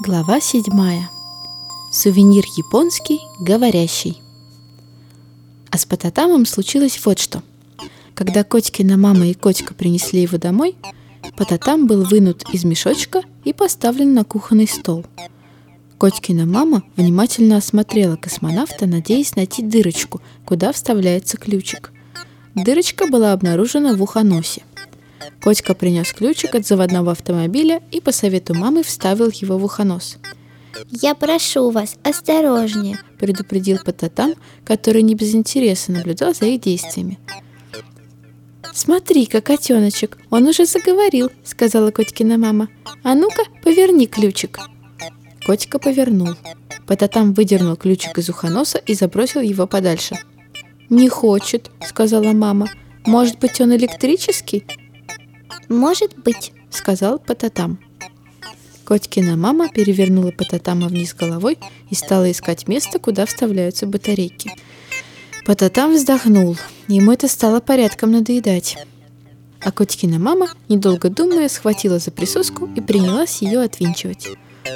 Глава седьмая. Сувенир японский, говорящий. А с Пататамом случилось вот что. Когда Котькина мама и Котька принесли его домой, Пататам был вынут из мешочка и поставлен на кухонный стол. Котькина мама внимательно осмотрела космонавта, надеясь найти дырочку, куда вставляется ключик. Дырочка была обнаружена в ухоносе – Котька принес ключик от заводного автомобиля и по совету мамы вставил его в ухонос. «Я прошу вас, осторожнее», — предупредил Пататам, который не без интереса наблюдал за их действиями. «Смотри-ка, котеночек, он уже заговорил», — сказала Котькина мама. «А ну-ка, поверни ключик». Котика повернул. Пататам выдернул ключик из ухоноса и забросил его подальше. «Не хочет», — сказала мама. «Может быть, он электрический?» «Может быть», — сказал Пататам. Котькина мама перевернула Пататама вниз головой и стала искать место, куда вставляются батарейки. Пататам вздохнул. Ему это стало порядком надоедать. А Котькина мама, недолго думая, схватила за присоску и принялась ее отвинчивать.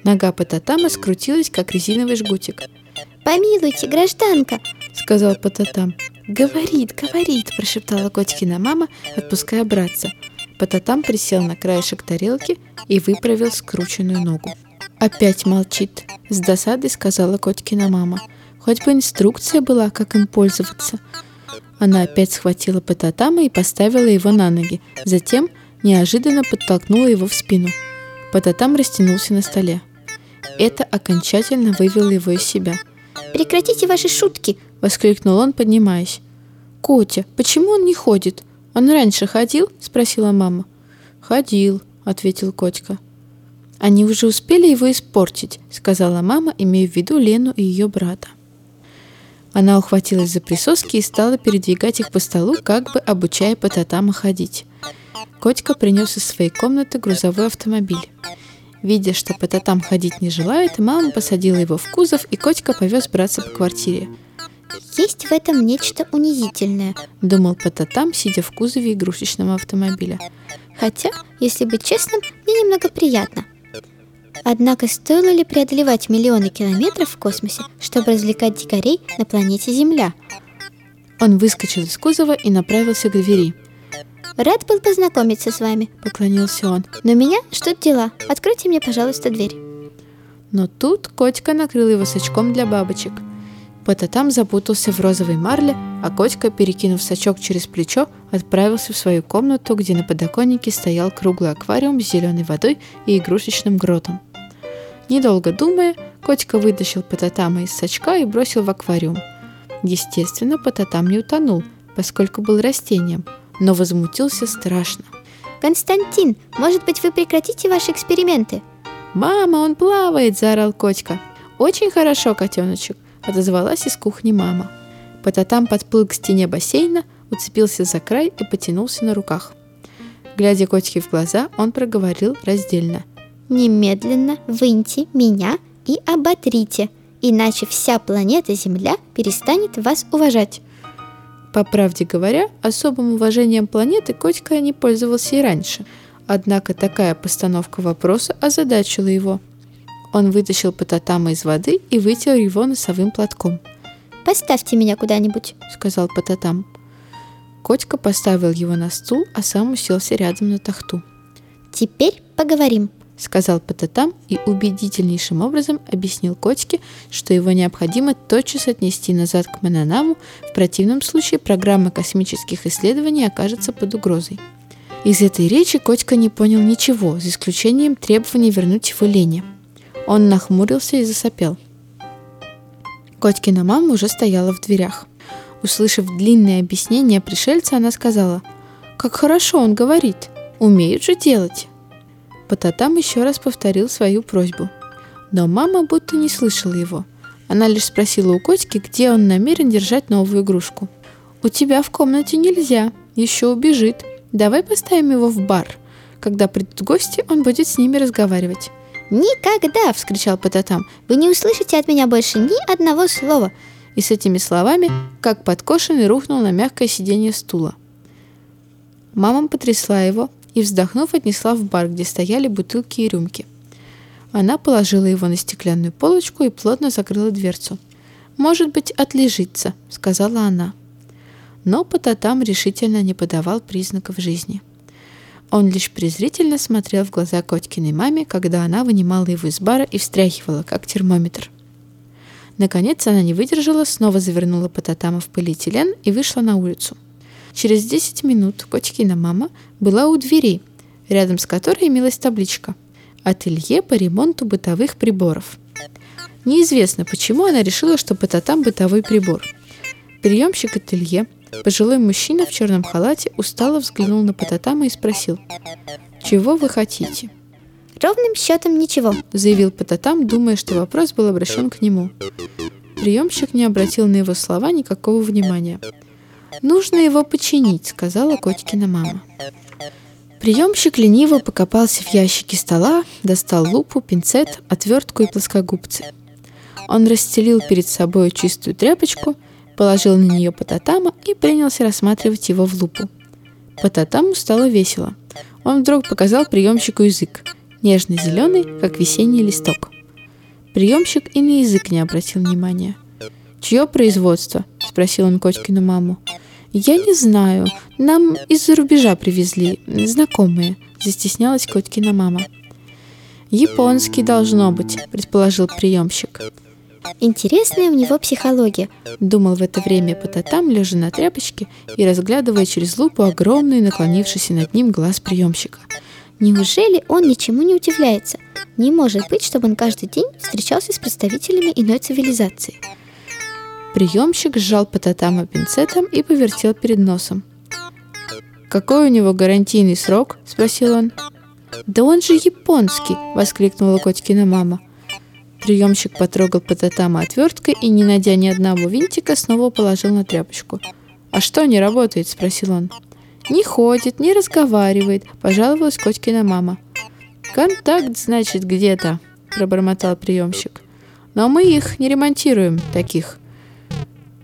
Нога Пататама скрутилась, как резиновый жгутик. «Помилуйте, гражданка!» — сказал Пататам. «Говорит, говорит!» — прошептала Котькина мама, отпуская братца. Пататам присел на краешек тарелки и выправил скрученную ногу. «Опять молчит», — с досадой сказала Котькина мама. «Хоть бы инструкция была, как им пользоваться». Она опять схватила Пататама и поставила его на ноги. Затем неожиданно подтолкнула его в спину. Пататам растянулся на столе. Это окончательно вывело его из себя. «Прекратите ваши шутки!» — воскликнул он, поднимаясь. «Котя, почему он не ходит?» «Он раньше ходил?» — спросила мама. «Ходил», — ответил Котька. «Они уже успели его испортить», — сказала мама, имея в виду Лену и ее брата. Она ухватилась за присоски и стала передвигать их по столу, как бы обучая Пататама ходить. Котька принес из своей комнаты грузовой автомобиль. Видя, что Пататам ходить не желает, мама посадила его в кузов, и Котька повез братца по квартире – есть в этом нечто унизительное, думал Пататам, сидя в кузове игрушечного автомобиля. Хотя, если быть честным, мне немного приятно. Однако стоило ли преодолевать миллионы километров в космосе, чтобы развлекать дикарей на планете Земля? Он выскочил из кузова и направился к двери. «Рад был познакомиться с вами», — поклонился он. «Но меня ждут дела. Откройте мне, пожалуйста, дверь». Но тут котика накрыл его сачком для бабочек — Пататам запутался в розовой марле, а Котька, перекинув сачок через плечо, отправился в свою комнату, где на подоконнике стоял круглый аквариум с зеленой водой и игрушечным гротом. Недолго думая, Котька вытащил Пататама из сачка и бросил в аквариум. Естественно, Пататам не утонул, поскольку был растением, но возмутился страшно. «Константин, может быть, вы прекратите ваши эксперименты?» «Мама, он плавает!» – заорал Котька. «Очень хорошо, котеночек отозвалась из кухни мама. Пататам подплыл к стене бассейна, уцепился за край и потянулся на руках. Глядя котике в глаза, он проговорил раздельно. «Немедленно выньте меня и оботрите, иначе вся планета Земля перестанет вас уважать». По правде говоря, особым уважением планеты Котика не пользовался и раньше. Однако такая постановка вопроса озадачила его – он вытащил Пататама из воды и вытер его носовым платком. «Поставьте меня куда-нибудь», — сказал Пататам. Котика поставил его на стул, а сам уселся рядом на тахту. «Теперь поговорим», — сказал Пататам и убедительнейшим образом объяснил Котике, что его необходимо тотчас отнести назад к Мананаму, в противном случае программа космических исследований окажется под угрозой. Из этой речи Котика не понял ничего, за исключением требования вернуть его Лене — он нахмурился и засопел. Котькина мама уже стояла в дверях. Услышав длинное объяснение пришельца, она сказала, «Как хорошо он говорит! Умеют же делать!» Пататам еще раз повторил свою просьбу. Но мама будто не слышала его. Она лишь спросила у котики, где он намерен держать новую игрушку. «У тебя в комнате нельзя, еще убежит. Давай поставим его в бар. Когда придут гости, он будет с ними разговаривать». «Никогда!» – вскричал Пататам. «Вы не услышите от меня больше ни одного слова!» И с этими словами, как подкошенный, рухнул на мягкое сиденье стула. Мама потрясла его и, вздохнув, отнесла в бар, где стояли бутылки и рюмки. Она положила его на стеклянную полочку и плотно закрыла дверцу. «Может быть, отлежится», — сказала она. Но Пататам решительно не подавал признаков жизни. Он лишь презрительно смотрел в глаза Котькиной маме, когда она вынимала его из бара и встряхивала, как термометр. Наконец она не выдержала, снова завернула Пататама в полиэтилен и вышла на улицу. Через 10 минут Котькина мама была у дверей, рядом с которой имелась табличка «Ателье по ремонту бытовых приборов». Неизвестно, почему она решила, что Пататам бытовой прибор. Приемщик ателье – Пожилой мужчина в черном халате устало взглянул на Пататама и спросил, «Чего вы хотите?» «Ровным счетом ничего», — заявил Пататам, думая, что вопрос был обращен к нему. Приемщик не обратил на его слова никакого внимания. «Нужно его починить», — сказала Котикина мама. Приемщик лениво покопался в ящике стола, достал лупу, пинцет, отвертку и плоскогубцы. Он расстелил перед собой чистую тряпочку — положил на нее Пататама и принялся рассматривать его в лупу. Пататаму стало весело. Он вдруг показал приемщику язык, нежно-зеленый, как весенний листок. Приемщик и на язык не обратил внимания. «Чье производство?» – спросил он Котькину маму. «Я не знаю. Нам из-за рубежа привезли. Знакомые», – застеснялась Котькина мама. «Японский должно быть», – предположил приемщик. Интересная у него психология, думал в это время Пататам, лежа на тряпочке и разглядывая через лупу огромный наклонившийся над ним глаз приемщика. Неужели он ничему не удивляется? Не может быть, чтобы он каждый день встречался с представителями иной цивилизации. Приемщик сжал Пататама пинцетом и повертел перед носом. «Какой у него гарантийный срок?» – спросил он. «Да он же японский!» – воскликнула Котькина мама. Приемщик потрогал Пататама отверткой и, не найдя ни одного винтика, снова положил на тряпочку. «А что не работает?» – спросил он. «Не ходит, не разговаривает», – пожаловалась Котькина мама. «Контакт, значит, где-то», – пробормотал приемщик. «Но мы их не ремонтируем, таких».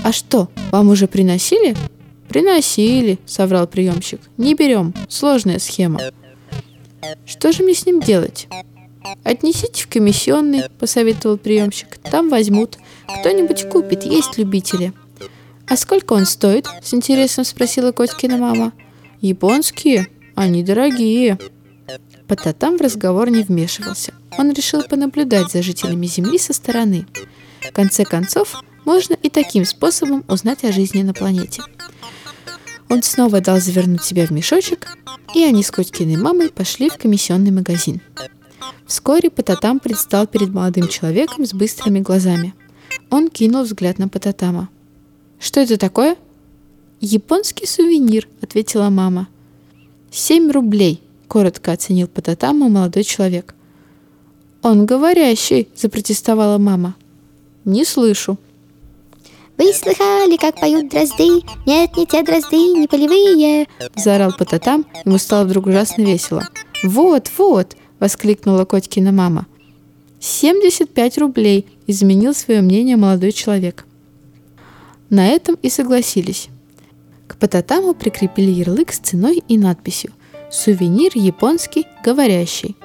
«А что, вам уже приносили?» «Приносили», — соврал приемщик. «Не берем. Сложная схема». «Что же мне с ним делать?» «Отнесите в комиссионный», — посоветовал приемщик. «Там возьмут. Кто-нибудь купит, есть любители». «А сколько он стоит?» — с интересом спросила Котькина мама. «Японские? Они дорогие». Пататам в разговор не вмешивался. Он решил понаблюдать за жителями Земли со стороны. В конце концов, можно и таким способом узнать о жизни на планете. Он снова дал завернуть себя в мешочек, и они с Котькиной мамой пошли в комиссионный магазин. Вскоре Пататам предстал перед молодым человеком с быстрыми глазами. Он кинул взгляд на Пататама. «Что это такое?» «Японский сувенир», — ответила мама. «Семь рублей», — коротко оценил Пататаму молодой человек. «Он говорящий», — запротестовала мама. «Не слышу». «Вы слыхали, как поют дрозды? Нет, не те дрозды, не полевые!» Заорал Пататам, ему стало вдруг ужасно весело. «Вот, вот!» — воскликнула Котькина мама. «75 рублей!» — изменил свое мнение молодой человек. На этом и согласились. К Пататаму прикрепили ярлык с ценой и надписью «Сувенир японский, говорящий».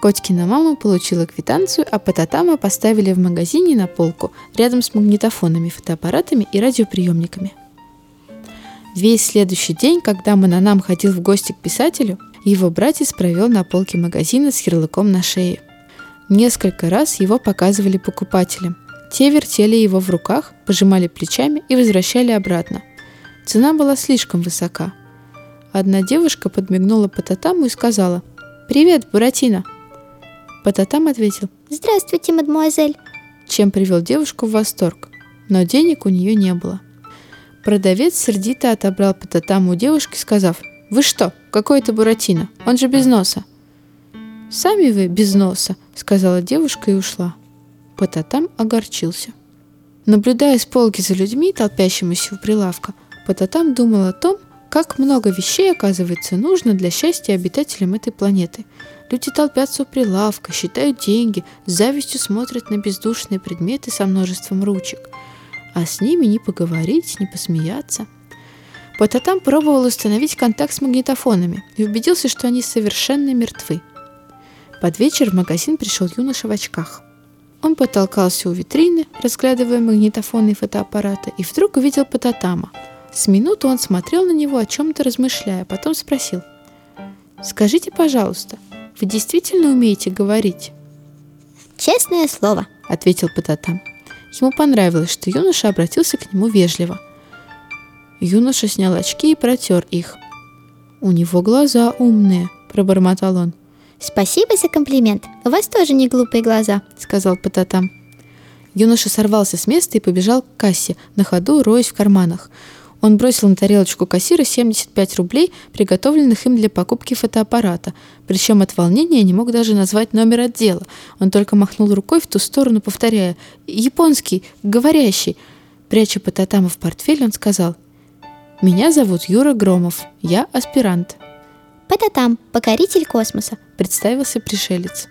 Котькина мама получила квитанцию, а Пататама поставили в магазине на полку рядом с магнитофонами, фотоаппаратами и радиоприемниками. Весь следующий день, когда Мананам ходил в гости к писателю, его братец провел на полке магазина с ярлыком на шее. Несколько раз его показывали покупателям. Те вертели его в руках, пожимали плечами и возвращали обратно. Цена была слишком высока. Одна девушка подмигнула Пататаму и сказала «Привет, Буратино!» Пататам ответил «Здравствуйте, мадемуазель!» чем привел девушку в восторг. Но денег у нее не было. Продавец сердито отобрал Пататаму у девушки, сказав – «Вы что? Какой это Буратино? Он же без носа!» «Сами вы без носа», — сказала девушка и ушла. Пататам огорчился. Наблюдая с полки за людьми, толпящимися у прилавка, Пататам думал о том, как много вещей, оказывается, нужно для счастья обитателям этой планеты. Люди толпятся у прилавка, считают деньги, с завистью смотрят на бездушные предметы со множеством ручек. А с ними не поговорить, не посмеяться – Пататам пробовал установить контакт с магнитофонами и убедился, что они совершенно мертвы. Под вечер в магазин пришел юноша в очках. Он потолкался у витрины, разглядывая магнитофоны и фотоаппараты, и вдруг увидел Пататама. С минуту он смотрел на него, о чем-то размышляя, потом спросил. «Скажите, пожалуйста, вы действительно умеете говорить?» «Честное слово», — ответил Пататам. Ему понравилось, что юноша обратился к нему вежливо. Юноша снял очки и протер их. «У него глаза умные», — пробормотал он. «Спасибо за комплимент. У вас тоже не глупые глаза», — сказал Пататам. Юноша сорвался с места и побежал к кассе, на ходу роясь в карманах. Он бросил на тарелочку кассира 75 рублей, приготовленных им для покупки фотоаппарата. Причем от волнения не мог даже назвать номер отдела. Он только махнул рукой в ту сторону, повторяя «Японский, говорящий». Пряча Пататама в портфель, он сказал «Меня зовут Юра Громов. Я аспирант». «Пататам, покоритель космоса», — представился пришелец.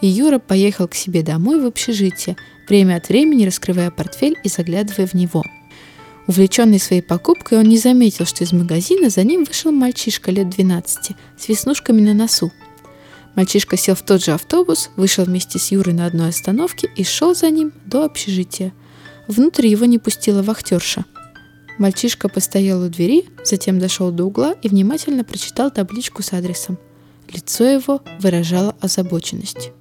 И Юра поехал к себе домой в общежитие, время от времени раскрывая портфель и заглядывая в него. Увлеченный своей покупкой, он не заметил, что из магазина за ним вышел мальчишка лет 12 с веснушками на носу. Мальчишка сел в тот же автобус, вышел вместе с Юрой на одной остановке и шел за ним до общежития. Внутрь его не пустила вахтерша. Мальчишка постоял у двери, затем дошел до угла и внимательно прочитал табличку с адресом. Лицо его выражало озабоченность.